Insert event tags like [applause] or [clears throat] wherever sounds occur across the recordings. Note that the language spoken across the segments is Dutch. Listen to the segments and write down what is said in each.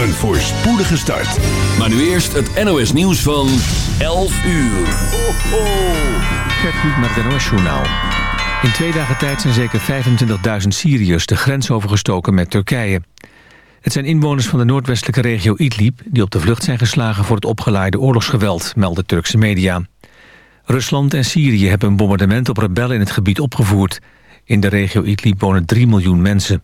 Een voorspoedige start. Maar nu eerst het NOS nieuws van 11 uur. Ho, ho. Met het NOS Journaal. In twee dagen tijd zijn zeker 25.000 Syriërs de grens overgestoken met Turkije. Het zijn inwoners van de noordwestelijke regio Idlib... die op de vlucht zijn geslagen voor het opgeleide oorlogsgeweld, melden Turkse media. Rusland en Syrië hebben een bombardement op rebellen in het gebied opgevoerd. In de regio Idlib wonen 3 miljoen mensen.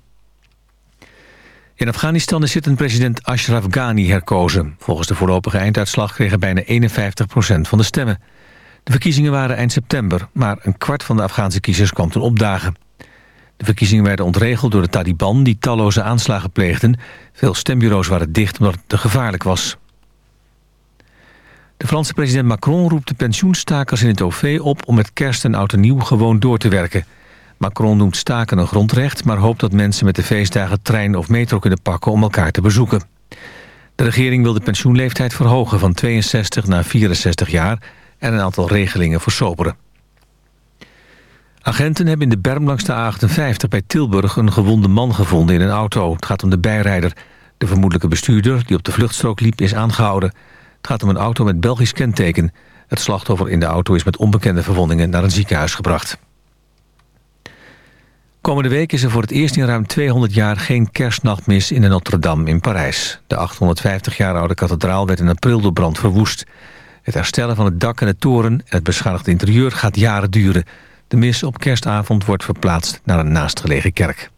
In Afghanistan is zittend president Ashraf Ghani herkozen. Volgens de voorlopige einduitslag kregen bijna 51% van de stemmen. De verkiezingen waren eind september, maar een kwart van de Afghaanse kiezers kwam toen opdagen. De verkiezingen werden ontregeld door de Taliban die talloze aanslagen pleegden. Veel stembureaus waren dicht omdat het te gevaarlijk was. De Franse president Macron roept de pensioenstakers in het OV op... om met kerst en oud en nieuw gewoon door te werken. Macron noemt staken een grondrecht... maar hoopt dat mensen met de feestdagen trein of metro kunnen pakken... om elkaar te bezoeken. De regering wil de pensioenleeftijd verhogen van 62 naar 64 jaar... en een aantal regelingen versoberen. Agenten hebben in de berm langs de A58 bij Tilburg... een gewonde man gevonden in een auto. Het gaat om de bijrijder. De vermoedelijke bestuurder, die op de vluchtstrook liep, is aangehouden. Het gaat om een auto met Belgisch kenteken. Het slachtoffer in de auto is met onbekende verwondingen naar een ziekenhuis gebracht. Komende week is er voor het eerst in ruim 200 jaar geen kerstnachtmis in de Notre-Dame in Parijs. De 850 jaar oude kathedraal werd in april door brand verwoest. Het herstellen van het dak en de toren en het beschadigde interieur gaat jaren duren. De mis op kerstavond wordt verplaatst naar een naastgelegen kerk.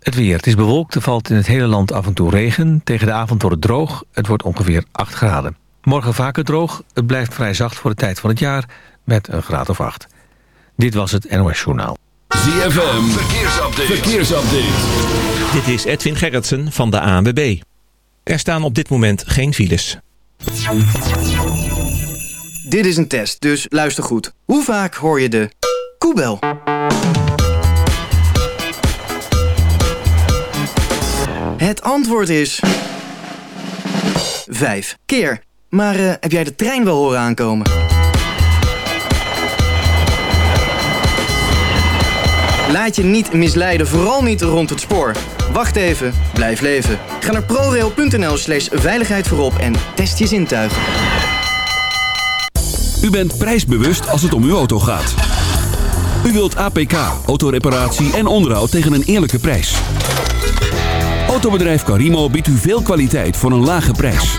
Het weer. Het is bewolkt. Er valt in het hele land af en toe regen. Tegen de avond wordt het droog. Het wordt ongeveer 8 graden. Morgen vaker droog. Het blijft vrij zacht voor de tijd van het jaar met een graad of 8. Dit was het NOS Journaal. ZFM. Verkeersupdate. Verkeersupdate. Dit is Edwin Gerritsen van de ANWB. Er staan op dit moment geen files. Dit is een test, dus luister goed. Hoe vaak hoor je de koebel? Het antwoord is... Vijf keer. Maar uh, heb jij de trein wel horen aankomen? Laat je niet misleiden, vooral niet rond het spoor. Wacht even, blijf leven. Ga naar prorail.nl slash veiligheid voorop en test je zintuigen. U bent prijsbewust als het om uw auto gaat. U wilt APK, autoreparatie en onderhoud tegen een eerlijke prijs. Autobedrijf Carimo biedt u veel kwaliteit voor een lage prijs.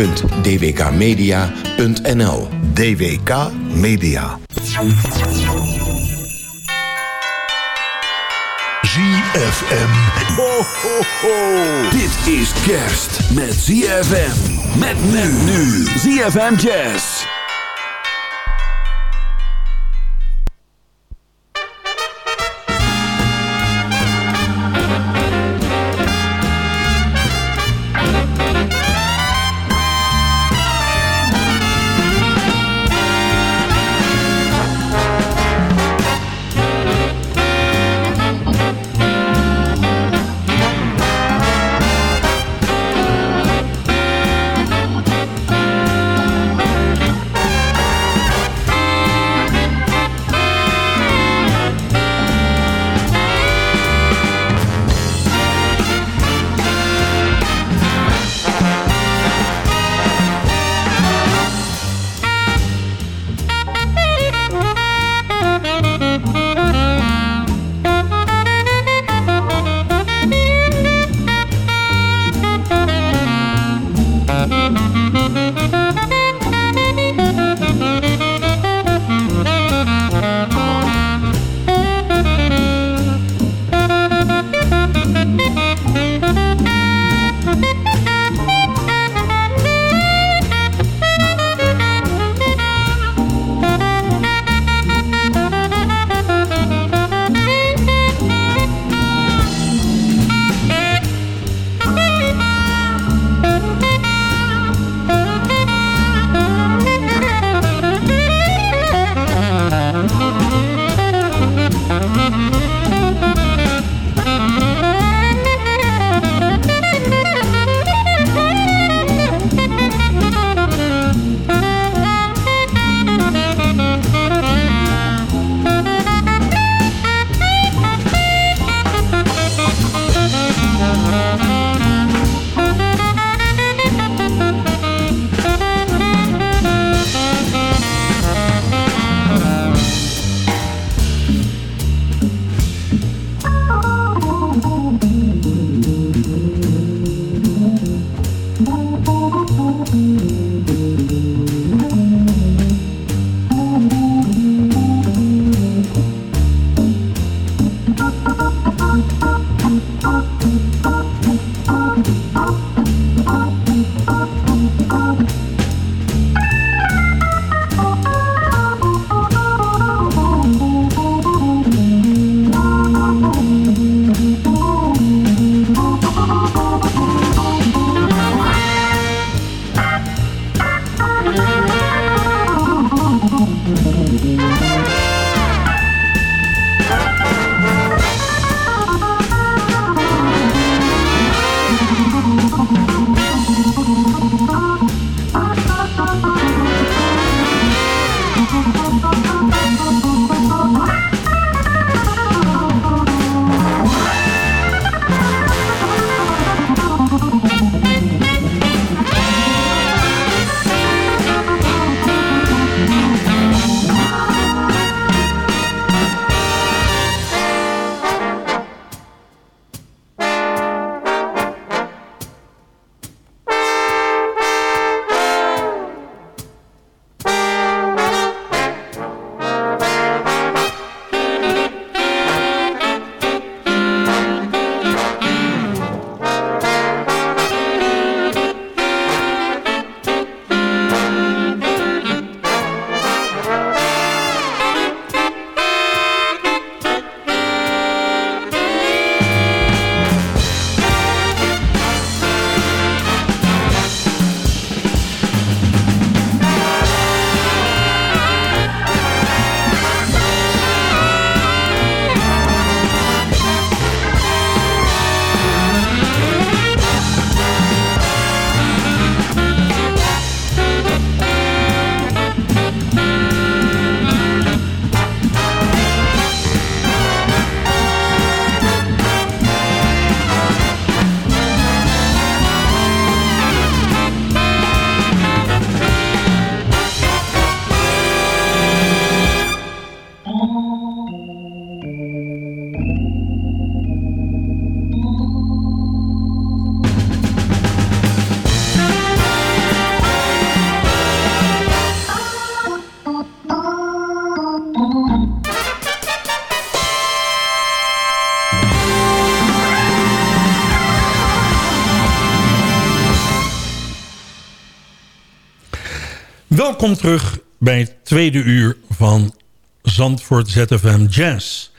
www.dwkmedia.nl DWK Media. ZFM. Ho, ho, ho. Dit is kerst met ZFM. Met nu. ZFM Jazz. Welkom terug bij het tweede uur van Zandvoort ZFM Jazz.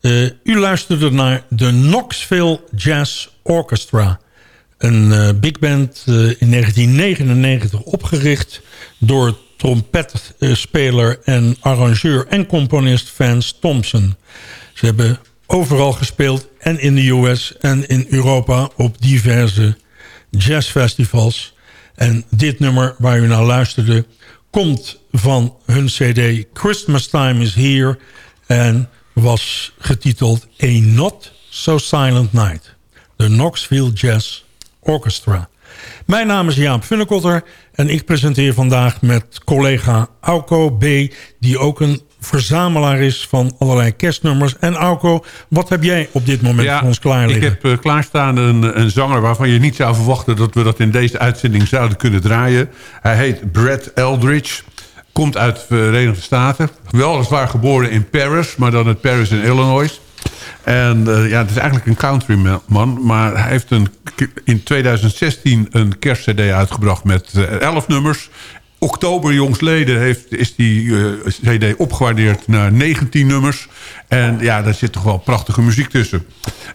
Eh, u luisterde naar de Knoxville Jazz Orchestra. Een uh, big band uh, in 1999 opgericht door trompetspeler en arrangeur en componist Vance Thompson. Ze hebben overal gespeeld en in de US en in Europa op diverse jazzfestivals. En dit nummer waar u naar luisterde komt van hun cd Christmas Time is Here... en was getiteld A Not So Silent Night. De Knoxville Jazz Orchestra. Mijn naam is Jaap Funnekotter en ik presenteer vandaag met collega Auko B... die ook een verzamelaar is van allerlei kerstnummers. En Auko, wat heb jij op dit moment voor ons klaar liggen? Ik heb uh, klaarstaan een, een zanger waarvan je niet zou verwachten... dat we dat in deze uitzending zouden kunnen draaien. Hij heet Brad Eldridge. Komt uit de Verenigde Staten. Weliswaar geboren in Paris, maar dan in Paris in Illinois. En uh, ja, het is eigenlijk een countryman. Maar hij heeft een, in 2016 een kerstcd uitgebracht met uh, 11 nummers oktober jongsleden heeft, is die uh, cd opgewaardeerd naar 19 nummers. En ja, daar zit toch wel prachtige muziek tussen.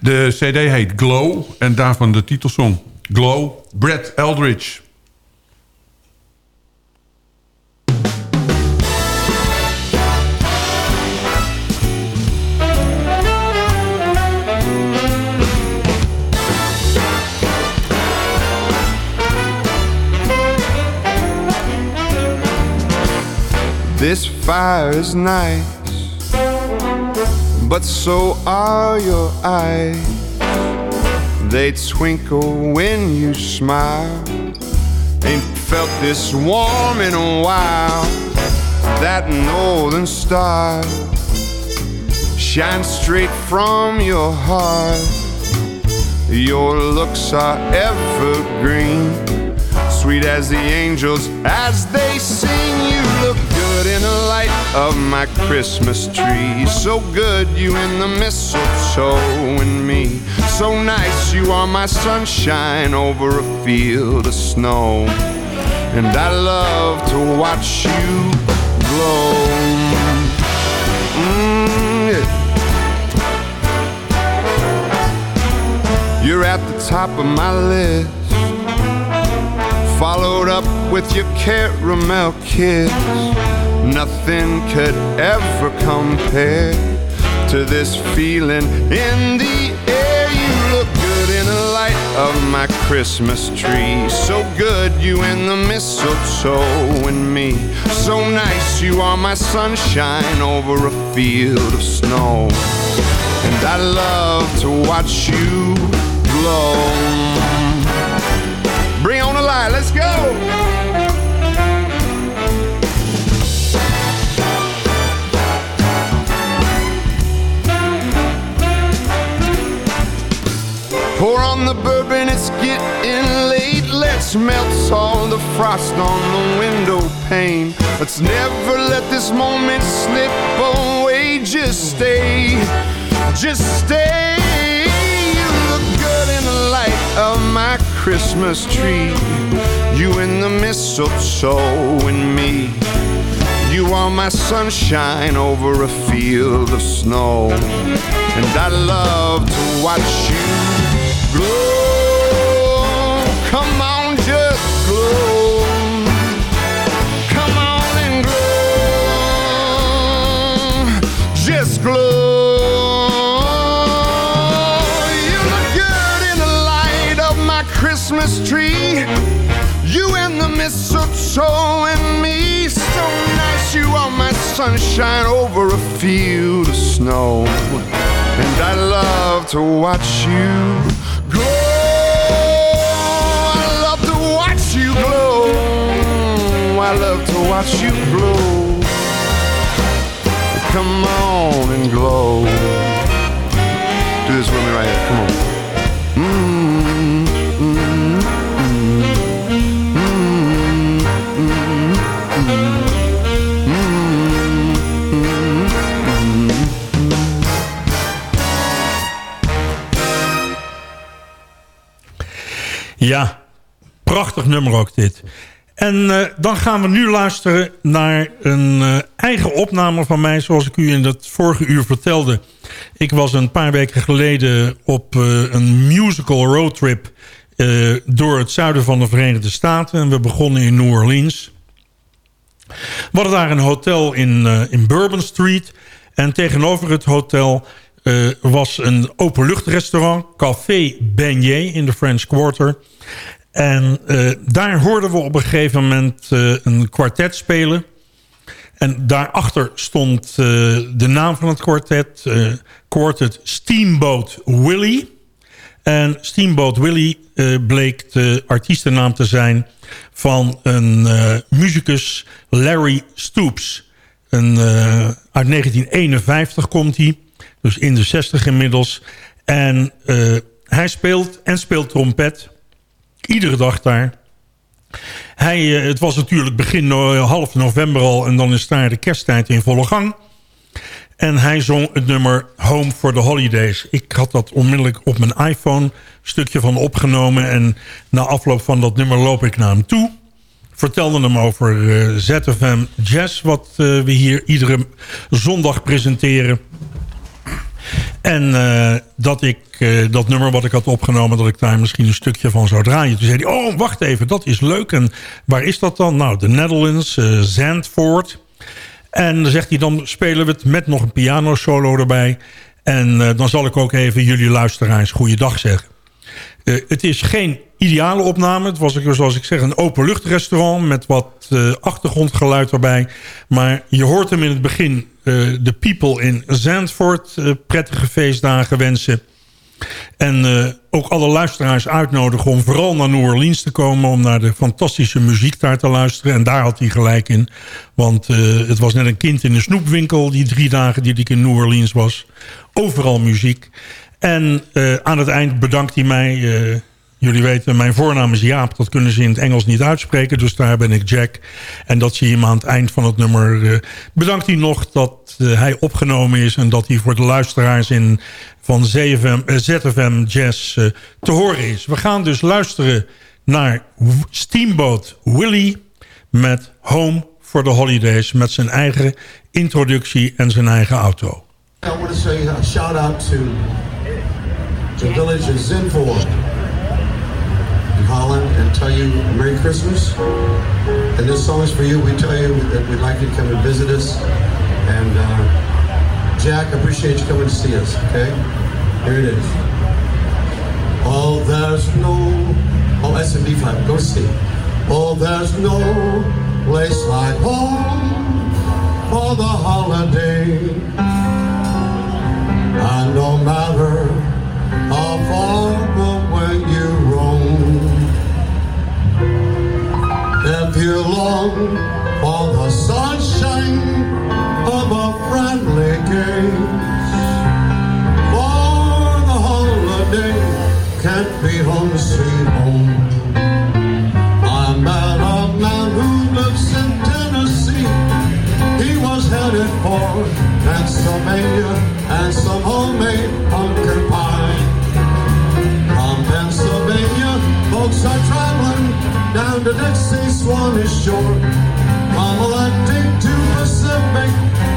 De cd heet Glow en daarvan de titelsong Glow, Brad Eldridge. This fire is nice, but so are your eyes. They twinkle when you smile. Ain't felt this warm in a while. That northern star shines straight from your heart. Your looks are evergreen sweet as the angels as they sing. You look good in the light of my Christmas tree. So good, you in the mistletoe and me. So nice, you are my sunshine over a field of snow. And I love to watch you glow. Mm. You're at the top of my list. Followed up with your caramel kiss. Nothing could ever compare to this feeling in the air. You look good in the light of my Christmas tree. So good, you in the mistletoe and me. So nice, you are my sunshine over a field of snow. And I love to watch you glow. Bring on the light, let's go. Pour on the bourbon, it's getting late. Let's melt all the frost on the window pane. Let's never let this moment slip away. Just stay, just stay. You look good in the light of my Christmas tree. You in the mistletoe and me. You are my sunshine over a field of snow. And I love to watch you glow. Come on, just glow. Come on and glow. Just glow. You look good in the light of my Christmas tree. You in the mistletoe and me. So nice, you are my sunshine over a field of snow. And I love to watch you watch you glow. Come on and glow. Do this with me right here. Come on. Ja, prachtig nummer ook dit. En eh, dan gaan we nu luisteren naar een eh, eigen opname van mij... zoals ik u in het vorige uur vertelde. Ik was een paar weken geleden op eh, een musical roadtrip... door het zuiden van de Verenigde Staten. En we begonnen in New Orleans. We hadden daar een hotel in, in Bourbon Street. En tegenover het hotel was een openluchtrestaurant... Café Beignet in de French Quarter... En eh, daar hoorden we op een gegeven moment eh, een kwartet spelen. En daarachter stond eh, de naam van het kwartet. Quartet Steamboat Willie. En Steamboat Willie bleek de artiestennaam te zijn... van een muzikus Larry Stoops. Een, uit 1951 komt hij. Dus in de 60 inmiddels. En hij speelt en speelt trompet... Iedere dag daar. Hij, eh, het was natuurlijk begin half november al... en dan is daar de kersttijd in volle gang. En hij zong het nummer Home for the Holidays. Ik had dat onmiddellijk op mijn iPhone stukje van opgenomen... en na afloop van dat nummer loop ik naar hem toe. Vertelde hem over eh, ZFM Jazz... wat eh, we hier iedere zondag presenteren... En eh, dat ik eh, dat nummer wat ik had opgenomen... dat ik daar misschien een stukje van zou draaien. Toen zei hij, oh, wacht even, dat is leuk. En waar is dat dan? Nou, de Netherlands, eh, Zandvoort. En dan zegt hij, dan spelen we het met nog een piano solo erbij. En dan zal ik ook even jullie luisteraars goeiedag zeggen. Het is geen ideale opname. Het was, zoals ik zeg, een openluchtrestaurant... met wat achtergrondgeluid erbij. Maar je hoort hem in het begin... eh, de people in Zandvoort eh, prettige feestdagen wensen. En eh, ook alle luisteraars uitnodigen om vooral naar New Orleans te komen... om naar de fantastische muziek daar te luisteren. En daar had hij gelijk in. Want het was net een kind in een snoepwinkel... die drie dagen die ik in New Orleans was. Overal muziek. En aan het eind bedankt hij mij... Jullie weten, mijn voornaam is Jaap. Dat kunnen ze in het Engels niet uitspreken. Dus daar ben ik Jack. En dat zie je hem aan het eind van het nummer. eh, bedankt hij nog dat eh, hij opgenomen is. En dat hij voor de luisteraars in, van ZFM, eh, ZFM Jazz te horen is. We gaan dus luisteren naar Steamboat Willie. Met Home for the Holidays. Met zijn eigen introductie en zijn eigen auto. I want to shout out to the village of Zinvoort Holland and tell you Merry Christmas. And this song is for you. We tell you that we'd like you to come and visit us. And uh, Jack, appreciate you coming to see us. Okay, here it is. Oh, there's no. Oh, S and B flat. Go see. Oh, there's no place like home for the holiday. And no matter how far away you roam, you long for the sunshine of a friendly gaze, for the holiday can't be home sweet home. I met a man who lives in Tennessee. He was headed for Pennsylvania and some homemade down to Dixie Swanee shore. From Atlantic to Pacific,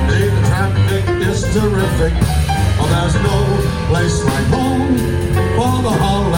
the traffic is terrific. Oh, there's no place like home for the holidays.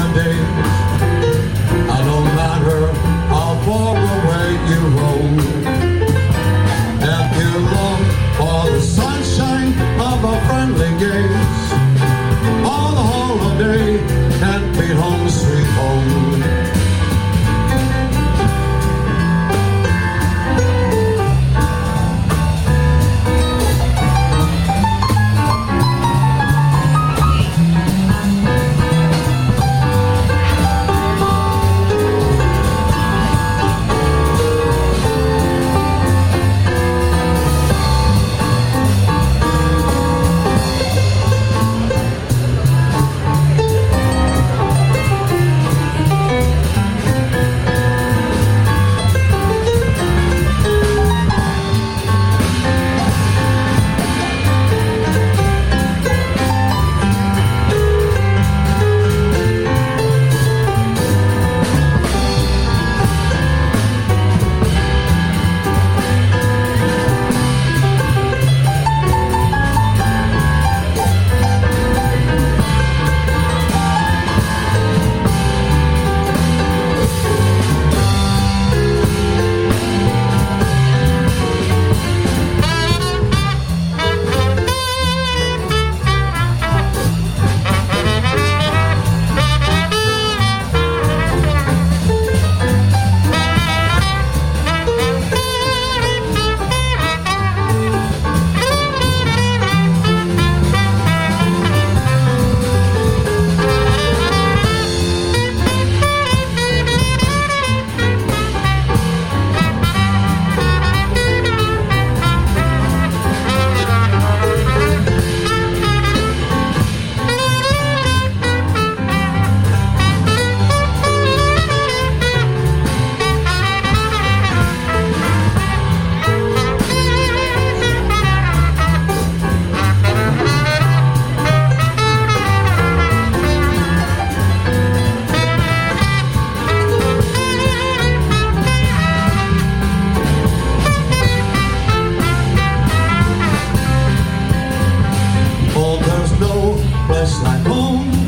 Place like home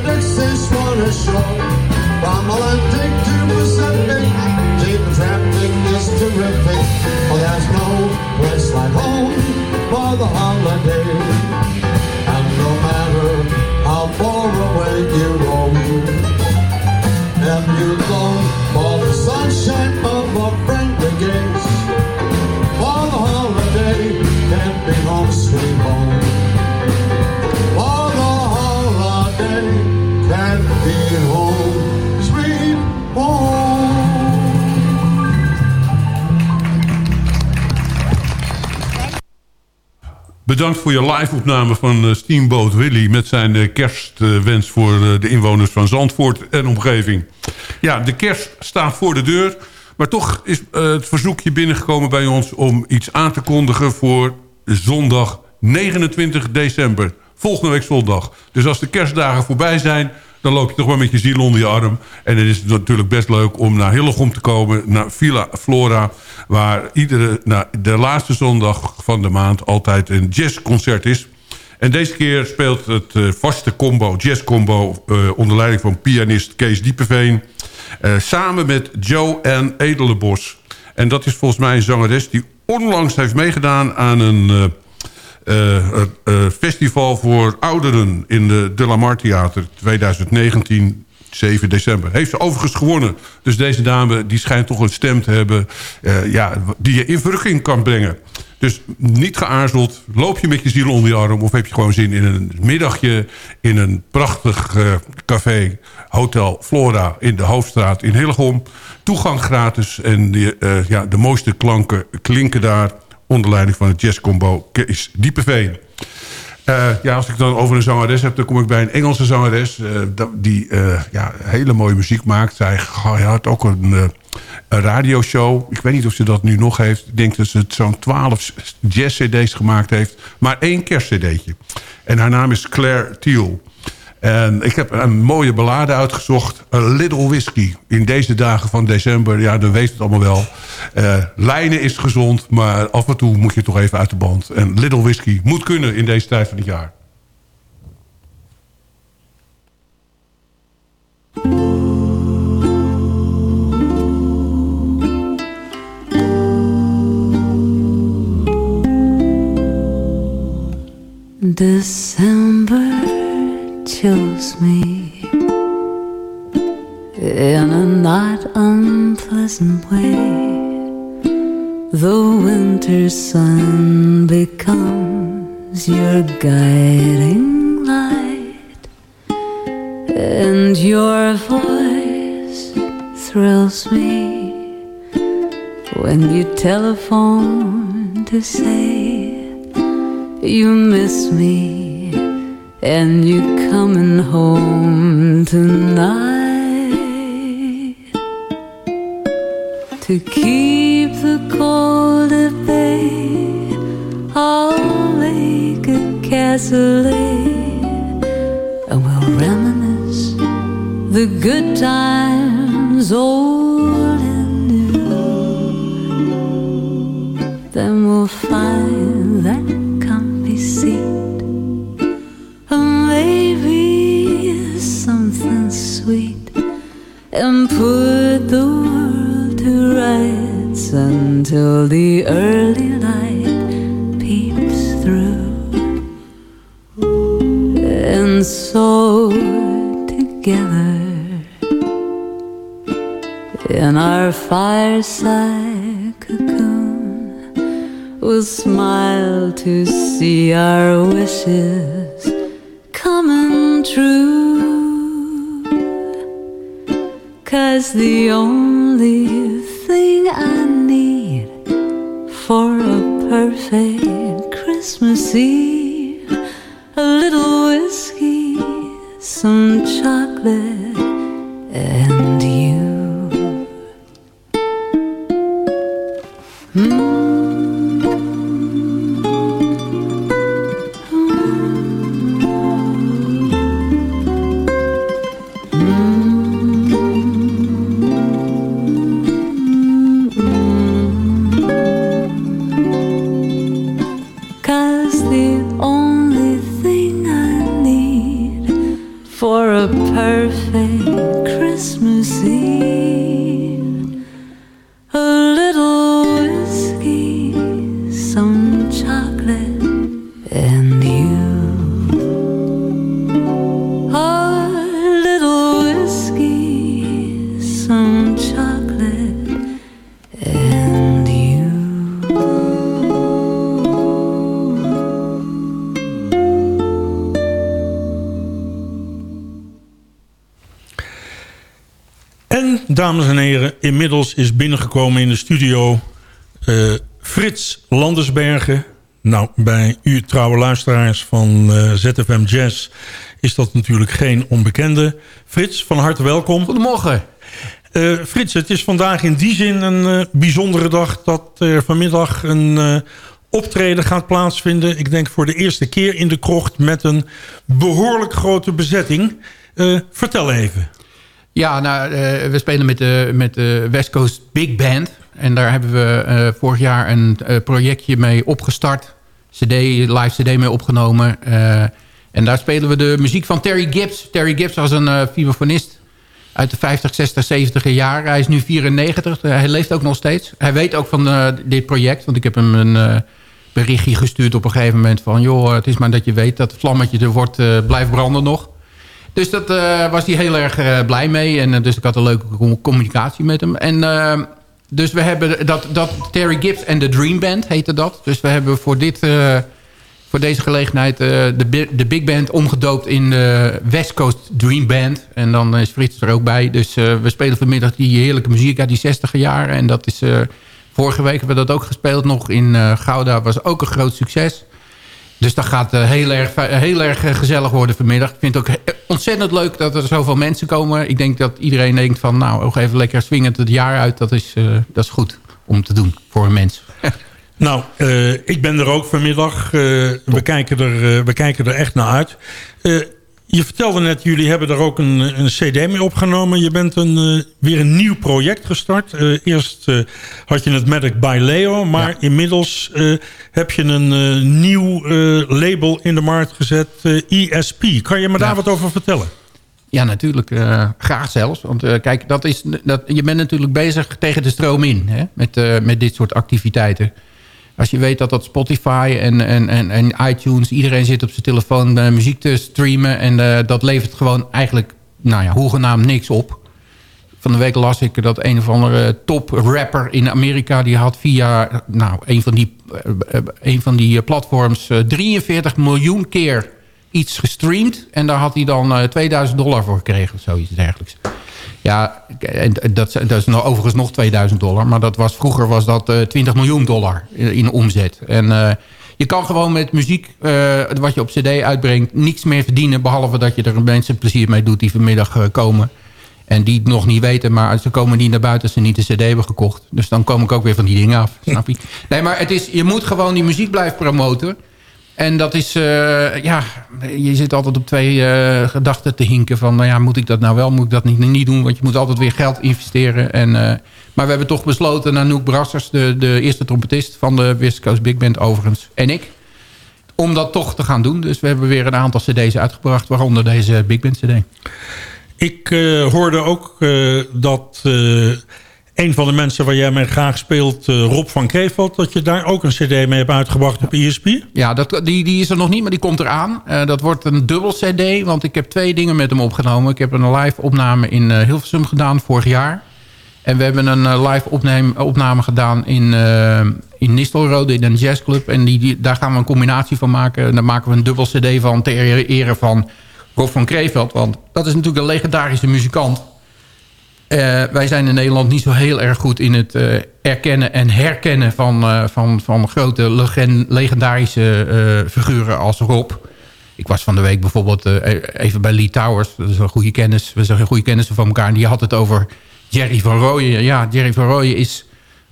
de Dixie's swung ashore. From Atlantic to Pacific, deep traffic is terrific. Well, there's no place like home for the holiday. And no matter how far away you roam, if you long for the sunshine of a friendly game. Bedankt voor je live-opname van eh, Steamboat Willy... met zijn eh, kerstwens voor eh, de inwoners van Zandvoort en omgeving. Ja, de kerst staat voor de deur. Maar toch is het verzoekje binnengekomen bij ons... om iets aan te kondigen voor zondag 29 december. Volgende week zondag. Dus als de kerstdagen voorbij zijn... dan loop je toch maar met je ziel onder je arm. En dan is het natuurlijk best leuk om naar Hillegom te komen... naar Villa Flora... waar iedere, nou, de laatste zondag van de maand altijd een jazzconcert is... En deze keer speelt het eh, vaste combo, jazzcombo... Uh, onder leiding van pianist Kees Diepeveen... eh, samen met Joe Edelenbos. En dat is volgens mij een zangeres die onlangs heeft meegedaan... aan een festival voor ouderen in de De La Mar Theater 2019... 7 december. Heeft ze overigens gewonnen. Dus deze dame die schijnt toch een stem te hebben... eh, ja, die je in verrukking kan brengen. Dus niet geaarzeld. Loop je met je ziel onder je arm... of heb je gewoon zin in een middagje... in een prachtig eh, café, Hotel Flora... in de Hoofdstraat in Hillegom. Toegang gratis. En die, eh, ja, de mooiste klanken klinken daar... onder leiding van het jazzcombo Kees Diepeveen. Eh, ja, als ik dan over een zangeres heb, dan kom ik bij een Engelse zangeres... eh, die eh, ja, hele mooie muziek maakt. Zij had ook een, een radioshow. Ik weet niet of ze dat nu nog heeft. Ik denk dat ze zo'n 12 jazz-cd's gemaakt heeft. Maar één kerstcd'tje. En haar naam is Claire Thiel. En ik heb een mooie ballade uitgezocht. A Little Whiskey. In deze dagen van december, ja, dan weet het allemaal wel. Eh, lijnen is gezond, maar af en toe moet je toch even uit de band. En Little Whiskey moet kunnen in deze tijd van het jaar. December chills me in a not unpleasant way. The winter sun becomes your guiding light, and your voice thrills me when you telephone to say you miss me and you're coming home tonight to keep the cold at bay. I'll make a cassoulet and we'll reminisce the good times old and new. Then we'll find and put the world to rights until the early light peeps through. And so together in our fireside cocoon. We'll smile to see our wishes coming true Cause the only thing I need for a perfect Christmas Eve, a little whiskey, some chocolate, dames en heren, inmiddels is binnengekomen in de studio... eh, Frits Landersbergen. Nou, bij u trouwe luisteraars van eh, ZFM Jazz... is dat natuurlijk geen onbekende. Frits, van harte welkom. Goedemorgen. Eh, Frits, het is vandaag in die zin een bijzondere dag... dat er vanmiddag een optreden gaat plaatsvinden. Ik denk voor de eerste keer in de krocht... met een behoorlijk grote bezetting. Vertel even. Ja, nou, eh, we spelen met de, met West Coast Big Band. En daar hebben we eh, vorig jaar een eh, projectje mee opgestart. CD, live CD mee opgenomen. En daar spelen we de muziek van Terry Gibbs. Terry Gibbs was een vibrafonist uit de 50, 60, 70 jaar. Hij is nu 94. Eh, hij leeft ook nog steeds. Hij weet ook van dit project. Want ik heb hem een berichtje gestuurd op een gegeven moment van... joh, het is maar dat je weet dat het vlammetje er wordt, blijft branden nog. Dus dat eh, was hij heel erg eh, blij mee. En eh, dus ik had een leuke com- communicatie met hem. En eh, dus we hebben dat, dat Terry Gibbs en de Dream Band heette dat. Dus we hebben voor dit... voor deze gelegenheid de, de Big Band omgedoopt in de West Coast Dream Band. En dan is Frits er ook bij. Dus we spelen vanmiddag die heerlijke muziek uit die 60 jaren. En dat is... vorige week hebben we dat ook gespeeld nog in Gouda. Was ook een groot succes. Dus dat gaat eh, heel erg, fi- heel erg eh, gezellig worden vanmiddag. Ik vind het ook ontzettend leuk dat er zoveel mensen komen. Ik denk dat iedereen denkt van... nou, ook even lekker swingend het jaar uit. Dat is, eh, dat is goed om te doen voor een mens. [laughs] Nou, eh, ik ben er ook vanmiddag. Eh, we, kijken er, eh, we kijken er echt naar uit. Je vertelde net, jullie hebben er ook een, een cd mee opgenomen. Je bent een, eh, weer een nieuw project gestart. Eh, eerst eh, had je het merk by Leo. Maar inmiddels heb je een nieuw label in de markt gezet. ESP. Kan je me daar Ja. wat over vertellen? Ja, natuurlijk. graag zelfs. Want kijk, dat is, dat, je bent natuurlijk bezig tegen de stroom in. Hè? Met, met dit soort activiteiten. Als je weet dat dat Spotify en, en, en, en iTunes... iedereen zit op zijn telefoon muziek te streamen... en eh, dat levert gewoon eigenlijk, nou ja, hoegenaamd niks op. Van de week las ik dat een of andere top rapper in Amerika... die had via nou, een van die, eh, eh, een van die platforms... eh, 43 miljoen keer iets gestreamd. En daar had hij dan eh, 2000 dollar voor gekregen of zoiets dergelijks. Ja, en dat, dat is nou overigens nog 2000 dollar. Maar dat was, vroeger was dat eh 20 miljoen dollar in, omzet. En eh, je kan gewoon met muziek, eh, wat je op cd uitbrengt... niks meer verdienen. Behalve dat je er mensen plezier mee doet die vanmiddag komen. En die het nog niet weten, maar ze komen niet naar buiten... ze niet de cd hebben gekocht. Dus dan kom ik ook weer van die dingen af, snap je? Nee, maar het is, je moet gewoon die muziek blijven promoten... En dat is, eh, ja, je zit altijd op twee eh, gedachten te hinken van... nou ja, moet ik dat nou wel, moet ik dat niet, niet doen? Want je moet altijd weer geld investeren. En, eh, maar we hebben toch besloten, Nanook Brassers, de, de eerste trompetist van de West Coast Big Band overigens, en ik... om dat toch te gaan doen. Dus we hebben weer een aantal cd's uitgebracht, waaronder deze Big Band cd. Ik hoorde ook dat een van de mensen waar jij mee graag speelt, eh, Rob van Kreeveld... dat je daar ook een cd mee hebt uitgebracht op ESP. Ja, dat, die, die is er nog niet, maar die komt eraan. Eh dat wordt een dubbel cd, want ik heb twee dingen met hem opgenomen. Ik heb een live opname in eh, Hilversum gedaan vorig jaar. En we hebben een live opname gedaan in, in Nistelrode, in een jazzclub. En die, daar gaan we een combinatie van maken. En daar maken we een dubbel cd van ter ere van Rob van Kreeveld. Want dat is natuurlijk een legendarische muzikant. Eh, wij zijn in Nederland niet zo heel erg goed in het eh, erkennen en herkennen van, eh, van, van grote legen- legendarische figuren als Rob. Ik was van de week bijvoorbeeld eh, even bij Lee Towers. Dat is een goede kennis. We zijn goede kennissen van elkaar. En die had het over Jerry van Rooyen. Ja, Jerry van Rooyen is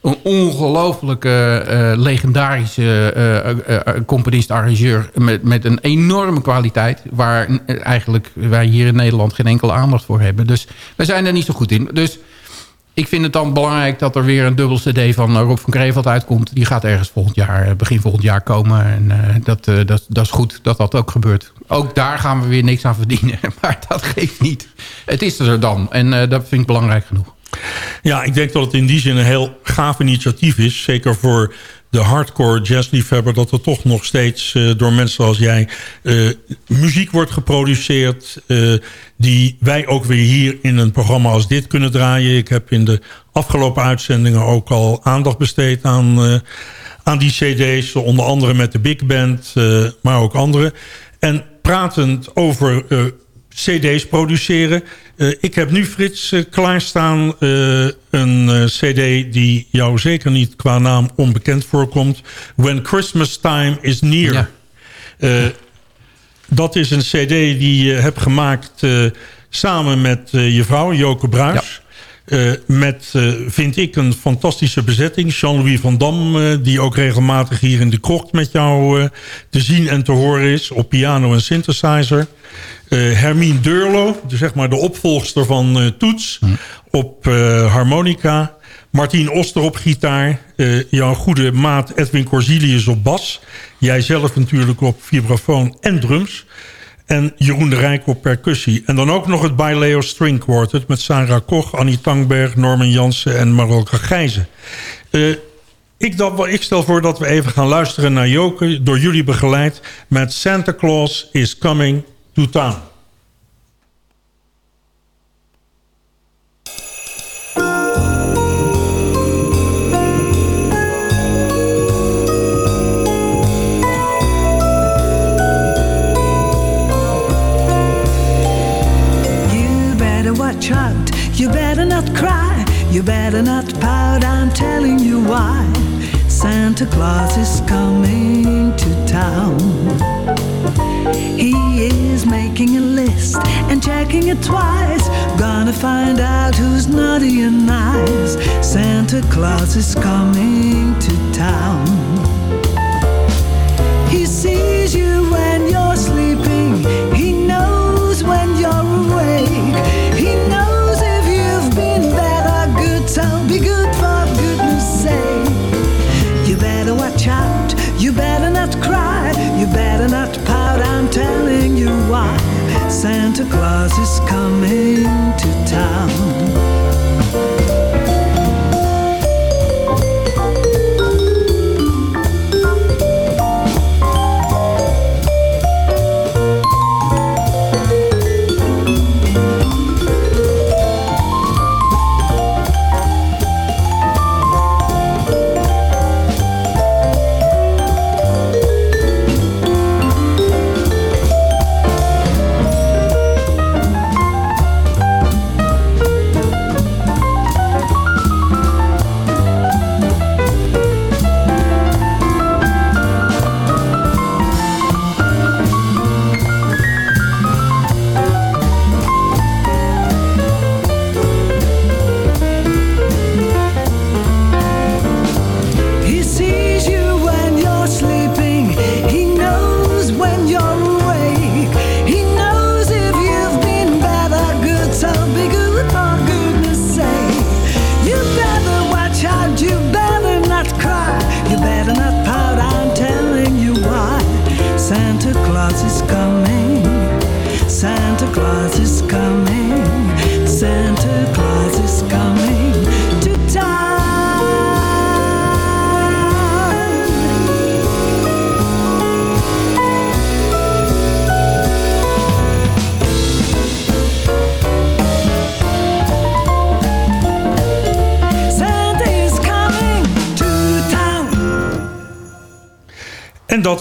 een ongelooflijke eh, legendarische eh, eh, componist-arrangeur... Met, met een enorme kwaliteit... waar eigenlijk wij hier in Nederland geen enkele aandacht voor hebben. Dus we zijn er niet zo goed in. Dus ik vind het dan belangrijk dat er weer een dubbel cd van Rob van Kreveld uitkomt. Die gaat ergens volgend jaar, begin volgend jaar komen. En dat, dat, dat is goed dat dat ook gebeurt. Ook daar gaan we weer niks aan verdienen. [laughs] Maar dat geeft niet. Het is er dan. En dat vind ik belangrijk genoeg. Ja, ik denk dat het in die zin een heel gaaf initiatief is. Zeker voor de hardcore jazzliefhebber... dat er toch nog steeds eh, door mensen als jij... eh, muziek wordt geproduceerd... eh, die wij ook weer hier in een programma als dit kunnen draaien. Ik heb in de afgelopen uitzendingen ook al aandacht besteed aan, aan die cd's. Onder andere met de Big Band, maar ook andere. En pratend over... cd's produceren. Eh, ik heb nu, Frits, eh, klaarstaan eh, een cd die jou zeker niet qua naam onbekend voorkomt. When Christmas Time is Near. Dat is een cd die je hebt gemaakt samen met je vrouw, Joke Bruis. Met, vind ik, een fantastische bezetting. Jean-Louis van Dam, die ook regelmatig hier in de krocht met jou te zien en te horen is. Op piano en synthesizer. Eh, Hermine Deurlo, de, zeg maar de opvolgster van eh, Toets. Op eh, harmonica. Martien Oster op gitaar. eh, jouw goede maat Edwin Corzilius op bas. Jij zelf natuurlijk op vibrafoon en drums. En Jeroen de Rijk op percussie. En dan ook nog het Baileo String Quartet... met Sarah Koch, Annie Tangberg, Norman Jansen en Marolka Gijzen. Ik, dacht, ik stel voor dat we even gaan luisteren naar Joke... door jullie begeleid met Santa Claus is Coming to Town. You better watch out. You better not cry. You better not pout. I'm telling you why. Santa Claus is coming to town. He making a list and checking it twice. Gonna find out who's naughty and nice. Santa Claus is coming to town. He sees you when you're sleeping. He knows when you're awake. Santa Claus is coming to town.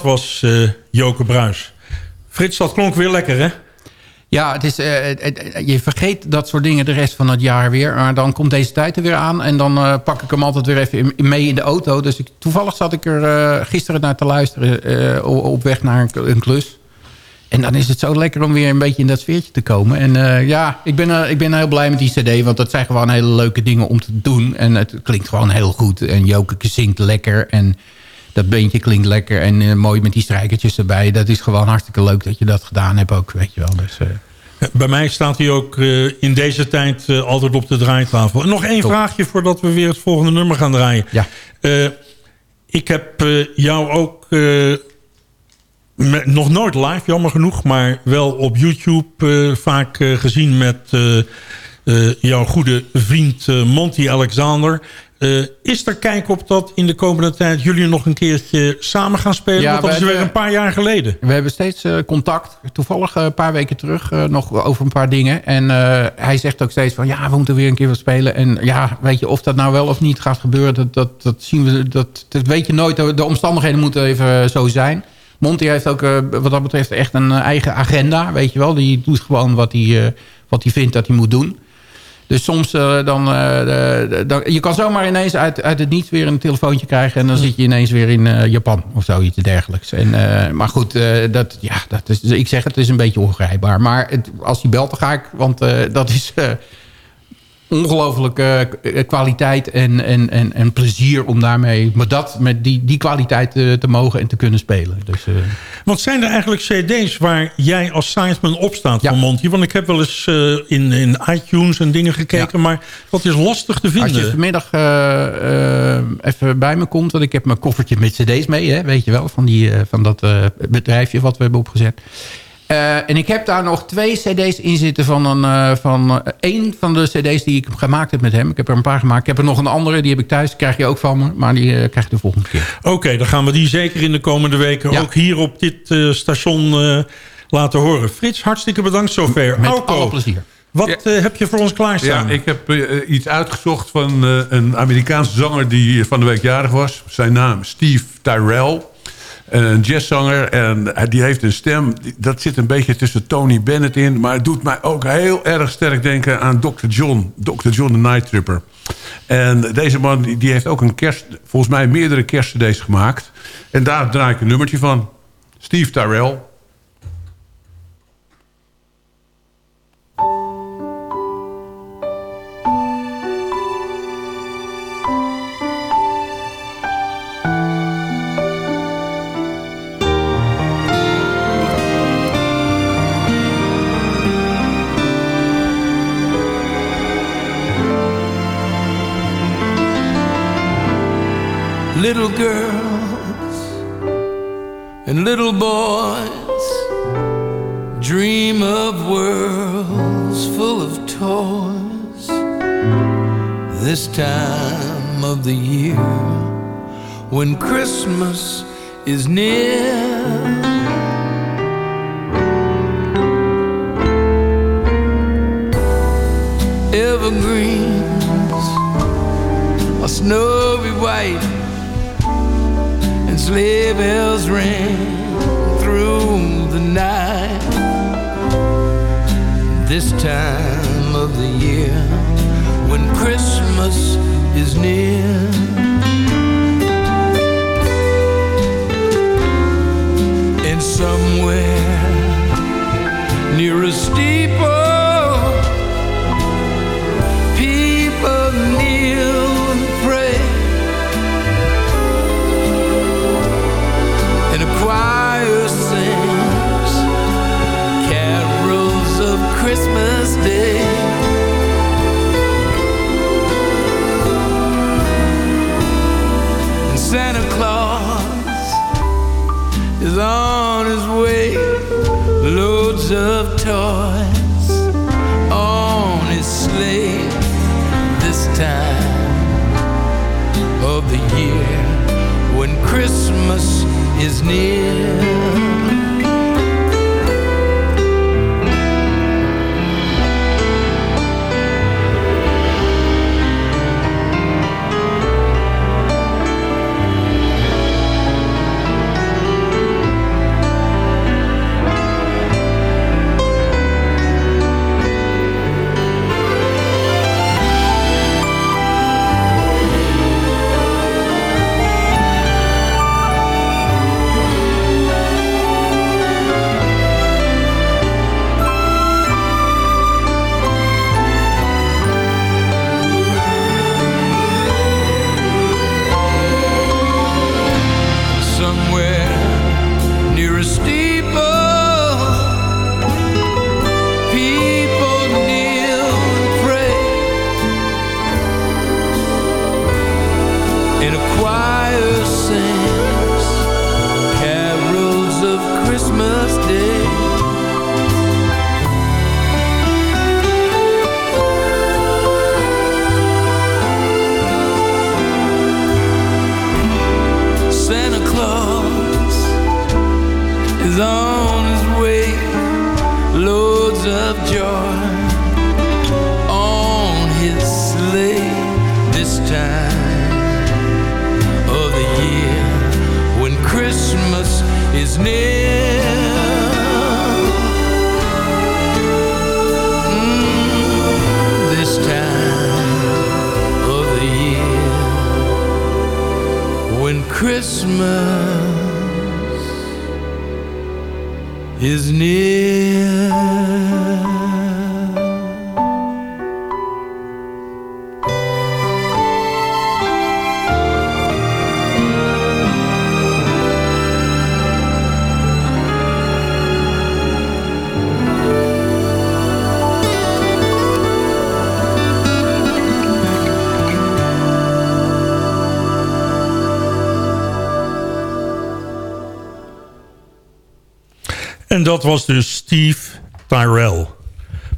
Was eh, Joke Bruis. Frits, dat klonk weer lekker, hè? Ja, het is, eh, je vergeet dat soort dingen de rest van het jaar weer. Maar dan komt deze tijd er weer aan. En dan eh, pak ik hem altijd weer even mee in de auto. Dus toevallig zat ik er gisteren naar te luisteren. op weg naar een, klus. En dan is het zo lekker om weer een beetje in dat sfeertje te komen. En ja, ik ben, ik ben heel blij met die cd. Want dat zijn gewoon hele leuke dingen om te doen. En het klinkt gewoon heel goed. En Jokeke zingt lekker. En dat beentje klinkt lekker. En eh, mooi met die strijkertjes erbij. Dat is gewoon hartstikke leuk dat je dat gedaan hebt ook. Weet je wel. Dus, eh, Bij mij staat hij ook eh, in deze tijd altijd op de draaitafel. En nog één Top. vraagje voordat we weer het volgende nummer gaan draaien. Ja. Ik heb jou ook nog nooit live, jammer genoeg... maar wel op YouTube vaak gezien met jouw goede vriend Monty Alexander... Eh, is er kijk op dat in de komende tijd jullie nog een keertje samen gaan spelen? Ja, Want dat is weer een paar jaar geleden. We hebben steeds eh, contact. Toevallig eh, een paar weken terug nog over een paar dingen. En hij zegt ook steeds van... ja, we moeten weer een keer wat spelen. En ja, weet je, of dat nou wel of niet gaat gebeuren... dat, dat, dat zien we, dat, dat weet je nooit. De omstandigheden moeten even zo zijn. Monty heeft ook wat dat betreft echt een eigen agenda, weet je wel. Die doet gewoon wat hij, wat hij vindt dat hij moet doen. Dus soms eh, dan, eh, dan... Je kan zomaar ineens uit, uit het niets weer een telefoontje krijgen... en dan zit je ineens weer in eh, Japan of zoiets dergelijks. En, maar goed, dat, ja, dat is, ik zeg het is een beetje ongrijpbaar. Maar het, als hij belt, dan ga ik... Want dat is... ongelooflijke eh, kwaliteit en, en, en, en plezier om daarmee... maar dat met die, die kwaliteit eh, te mogen en te kunnen spelen. Dus, eh, Want zijn er eigenlijk cd's waar jij als scienceman op staat van Monty? Want ik heb wel eens in, in iTunes en dingen gekeken... maar dat is lastig te vinden. Als je vanmiddag even bij me komt... want ik heb mijn koffertje met cd's mee, hè, weet je wel... van, die, van dat bedrijfje wat we hebben opgezet. Eh, en ik heb daar nog twee cd's in zitten van, een, eh, van eh, één van de cd's die ik gemaakt heb met hem. Ik heb er een paar gemaakt. Ik heb er nog een andere, die heb ik thuis. Die krijg je ook van me, maar die eh, krijg je de volgende keer. Oké, dan gaan we die zeker in de komende weken... ook hier op dit eh, station eh, laten horen. Frits, hartstikke bedankt zover. Met Auko, alle plezier. Wat eh, heb je voor ons klaarstaan? Ja, ik heb iets uitgezocht van eh, een Amerikaanse zanger die van de week jarig was. Zijn naam Steve Tyrell. Een jazzzanger en die heeft een stem, dat zit een beetje tussen Tony Bennett in... maar het doet mij ook heel erg sterk denken aan Dr. John. Dr. John the Night Tripper. En deze man die heeft ook een kerst, volgens mij meerdere kerstcd's gemaakt. En daar draai ik een nummertje van. Steve Tyrell. Little girls and little boys dream of worlds full of toys this time of the year when Christmas is near. Evergreens are snowy white sleigh bells ring through the night. This time of the year, when Christmas is near. And somewhere near a steeple, loads of toys on his sleigh this time of the year when Christmas is near. Dat was dus Steve Tyrell.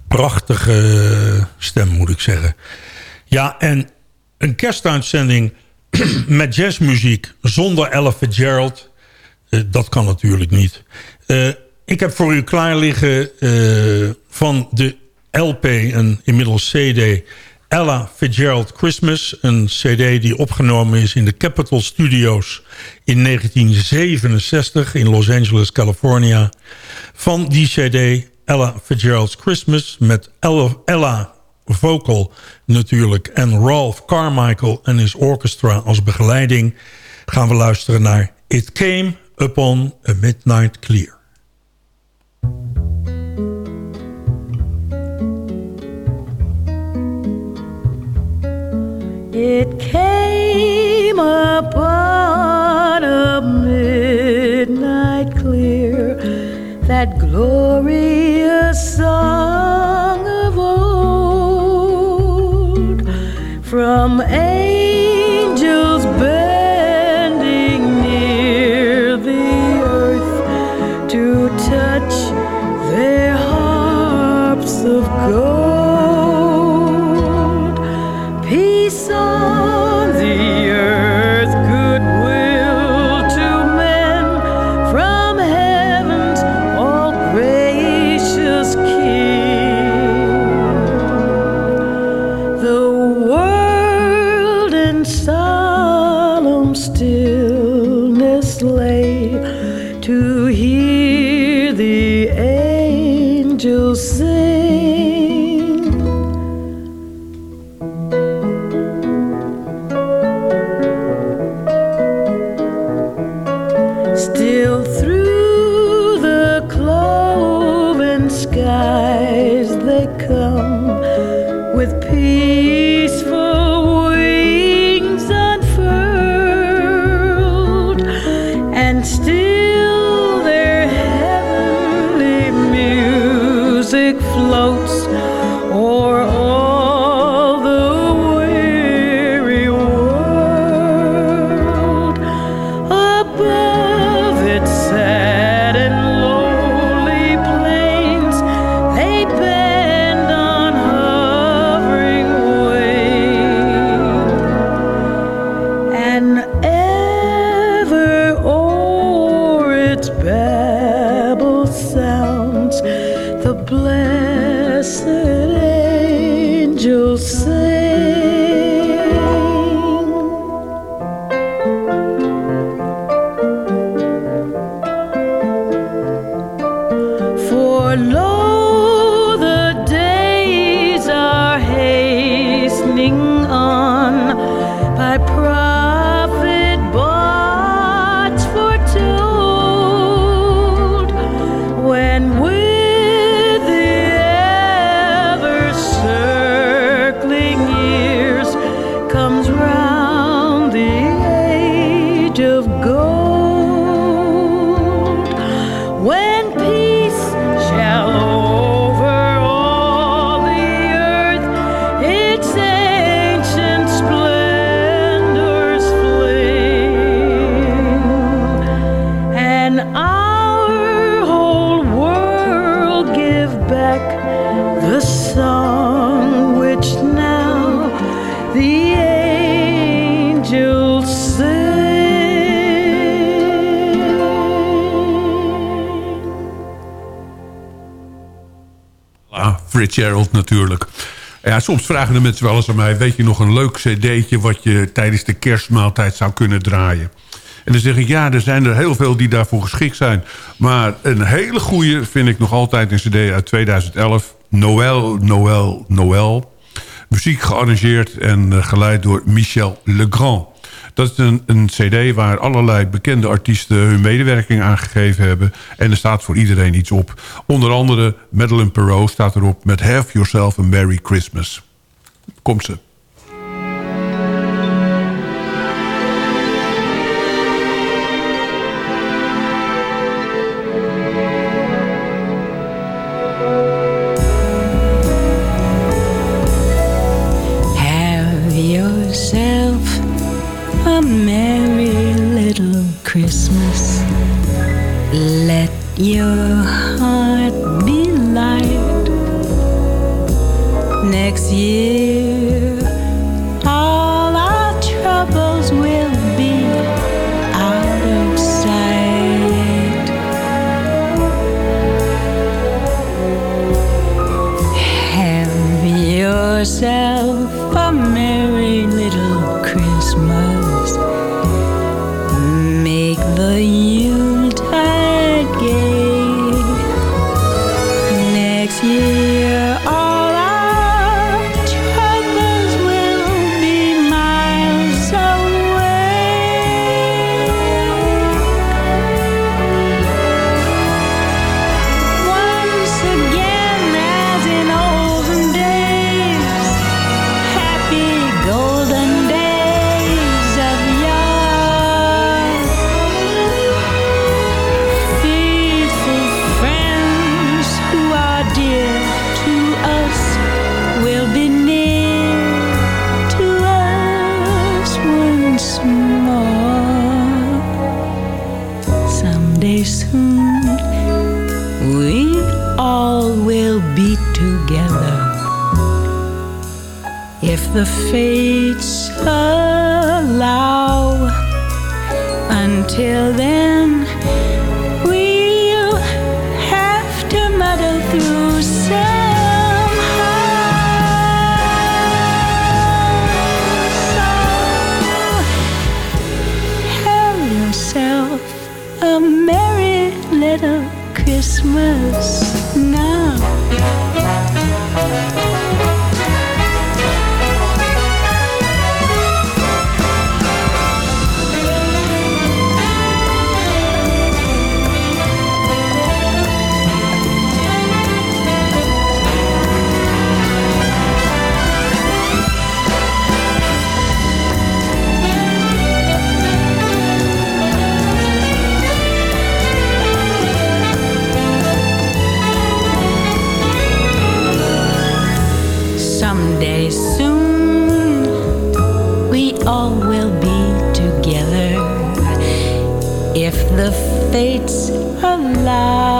Prachtige stem, moet ik zeggen. Ja, en een kerstuitzending [clears throat] met jazzmuziek zonder Ella Fitzgerald... eh, dat kan natuurlijk niet. Eh, ik heb voor u klaar liggen eh, van de LP, en inmiddels CD... Ella Fitzgerald Christmas, een cd die opgenomen is in de Capitol Studios in 1967 in Los Angeles, California. Van die cd Ella Fitzgerald's Christmas met Ella, vocal natuurlijk en Ralph Carmichael en his orchestra als begeleiding gaan we luisteren naar It Came Upon a Midnight Clear. It came upon a midnight clear, that glorious song soms vragen de mensen wel eens aan mij... weet je nog een leuk cd'tje wat je tijdens de kerstmaaltijd zou kunnen draaien? En dan zeg ik, ja, er zijn er heel veel die daarvoor geschikt zijn. Maar een hele goede vind ik nog altijd een cd uit 2011. Noël, Noël, Noël. Muziek gearrangeerd en eh, geleid door Michel Legrand. Dat is een, cd waar allerlei bekende artiesten hun medewerking aan gegeven hebben. En er staat voor iedereen iets op. Onder andere Madeleine Perot staat erop met Have Yourself a Merry Christmas. Komt ze. Fates allow. Until then, all will be together if the fates allow.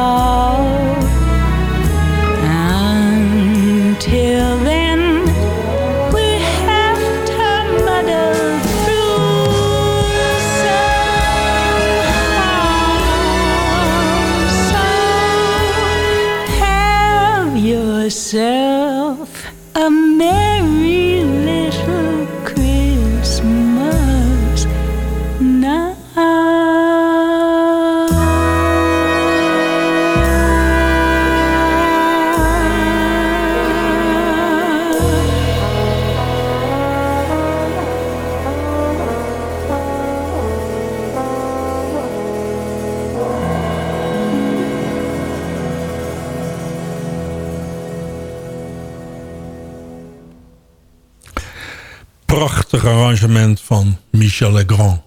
Prachtig arrangement van Michel Legrand.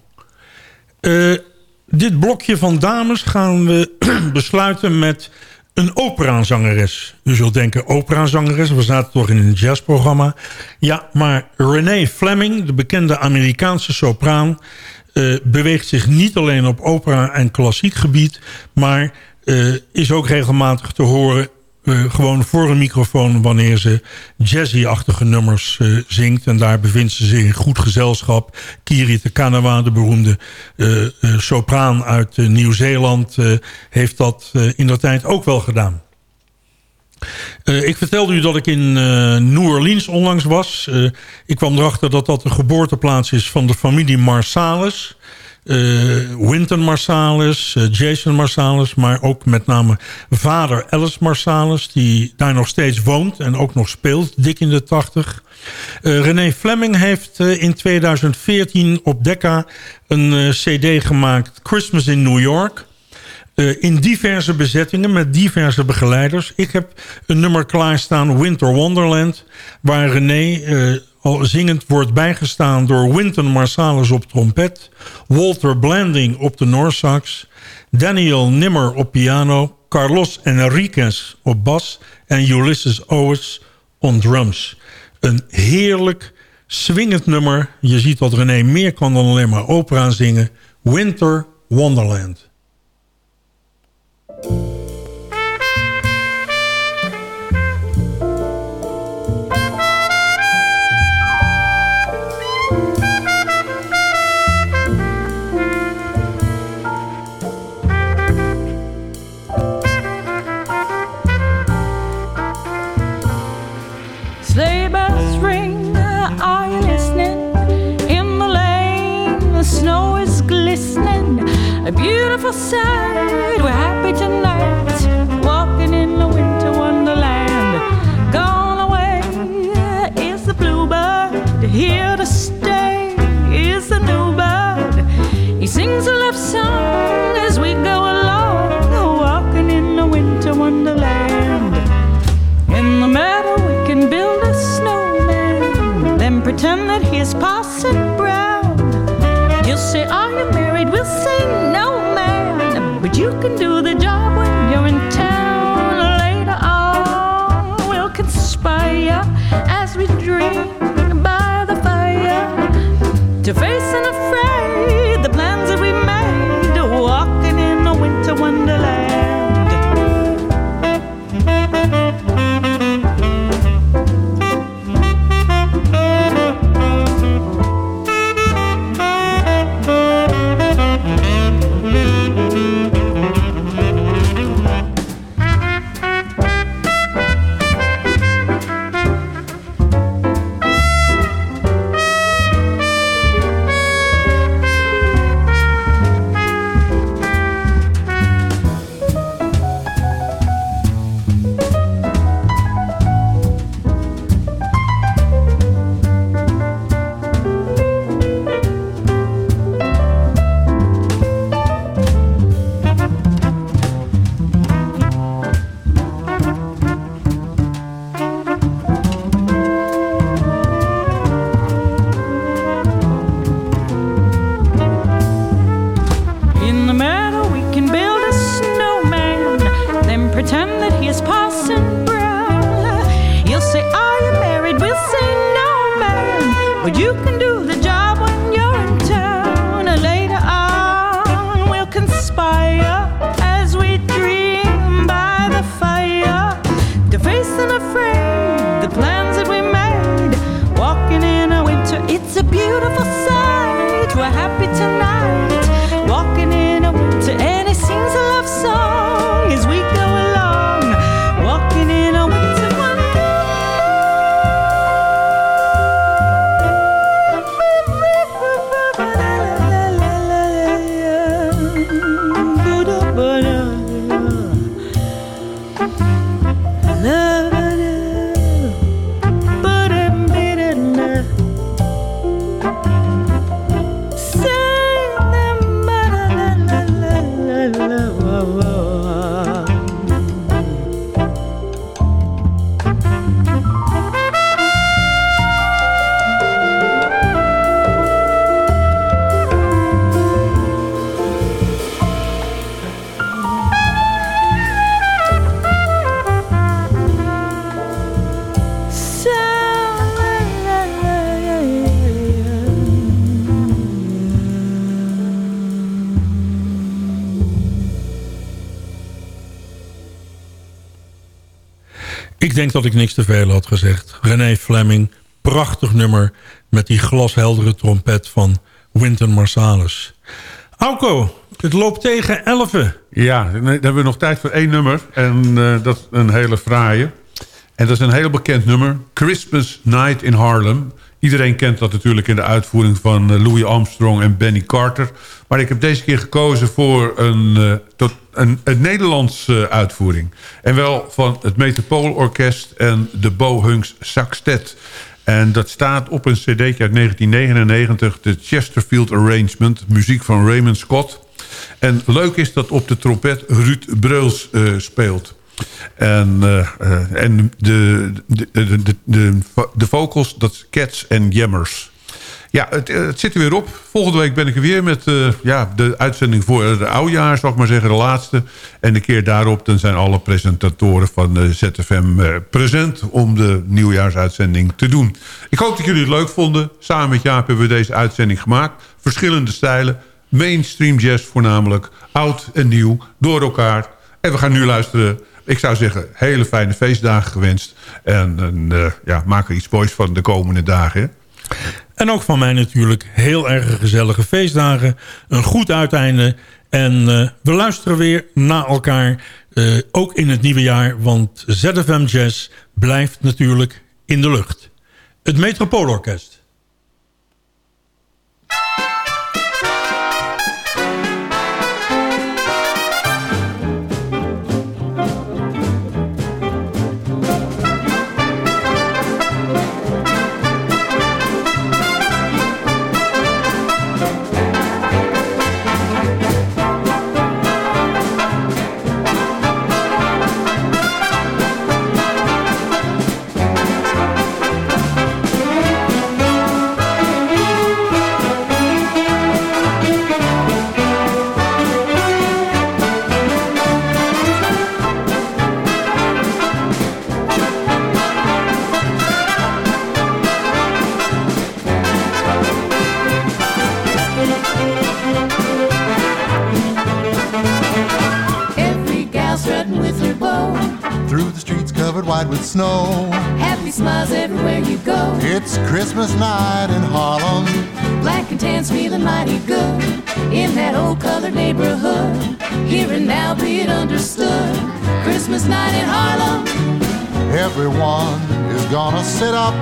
Eh, dit blokje van dames gaan we [clears throat] besluiten met een operazangeres. U zult denken, operazangeres, we zaten toch in een jazzprogramma. Ja, maar Renee Fleming, de bekende Amerikaanse sopraan... eh, beweegt zich niet alleen op opera en klassiek gebied... maar eh, is ook regelmatig te horen eh, gewoon voor een microfoon wanneer ze jazzy-achtige nummers eh, zingt. En daar bevindt ze zich in goed gezelschap. Kiri Kanawa, de beroemde eh, sopraan uit Nieuw-Zeeland... heeft dat in de tijd ook wel gedaan. Ik vertelde u dat ik in eh, New Orleans onlangs was. Ik kwam erachter dat dat de geboorteplaats is van de familie Marsalis. Eh, Wynton Marsalis, eh, Jason Marsalis... maar ook met name vader Alice Marsalis... die daar nog steeds woont en ook nog speelt, dik in de tachtig. Eh, René Fleming heeft in 2014 op Decca een cd gemaakt... Christmas in New York... In diverse bezettingen met diverse begeleiders. Ik heb een nummer klaarstaan, Winter Wonderland... waar René zingend wordt bijgestaan door Wynton Marsalis op trompet... Walter Blanding op de Noorsax... Daniel Nimmer op piano... Carlos Enriquez op bas... en Ulysses Owens on drums. Een heerlijk swingend nummer. Je ziet dat René meer kan dan alleen maar opera zingen. Winter Wonderland. Ik denk dat ik niks te veel had gezegd. René Fleming, prachtig nummer... met die glasheldere trompet van Wynton Marsalis. Auko, het loopt tegen 11. Ja, dan hebben we nog tijd voor één nummer. En eh, dat is een hele fraaie. En dat is een heel bekend nummer. Christmas Night in Harlem. Iedereen kent dat natuurlijk in de uitvoering van eh, Louis Armstrong en Benny Carter. Maar ik heb deze keer gekozen voor een, uh, tot, een, een Nederlandse uitvoering. En wel van het Metropoolorkest en de Bohunks Saxtet. En dat staat op een cd'tje uit 1999, de Chesterfield Arrangement, muziek van Raymond Scott. En leuk is dat op de trompet Ruud Breuls speelt. En, uh, uh, en de, de, de, de, de, vocals, dat is Cats en Jammers. Ja, het, het, zit er weer op. Volgende week ben ik er weer met uh, ja, de uitzending voor de oudjaar, zal ik maar zeggen, de laatste. En de keer daarop dan zijn alle presentatoren van de ZFM uh, present om de nieuwjaarsuitzending te doen. Ik hoop dat jullie het leuk vonden. Samen met Jaap hebben we deze uitzending gemaakt. Verschillende stijlen. Mainstream jazz voornamelijk. Oud en nieuw. Door elkaar. En we gaan nu luisteren ik zou zeggen, hele fijne feestdagen gewenst. En, en uh, ja, maak er iets moois van de komende dagen. En ook van mij natuurlijk heel erg gezellige feestdagen. Een goed uiteinde. En uh, we luisteren weer naar elkaar. Uh, ook in het nieuwe jaar. Want ZFM Jazz blijft natuurlijk in de lucht. Het Metropoolorkest.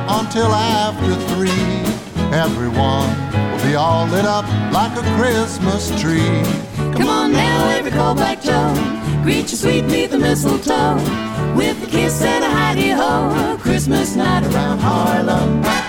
Until after three. Everyone will be all lit up like a Christmas tree. Come on now, every callback Joe. Greet your sweet the mistletoe with a kiss and a hidey ho. Christmas night around Harlem.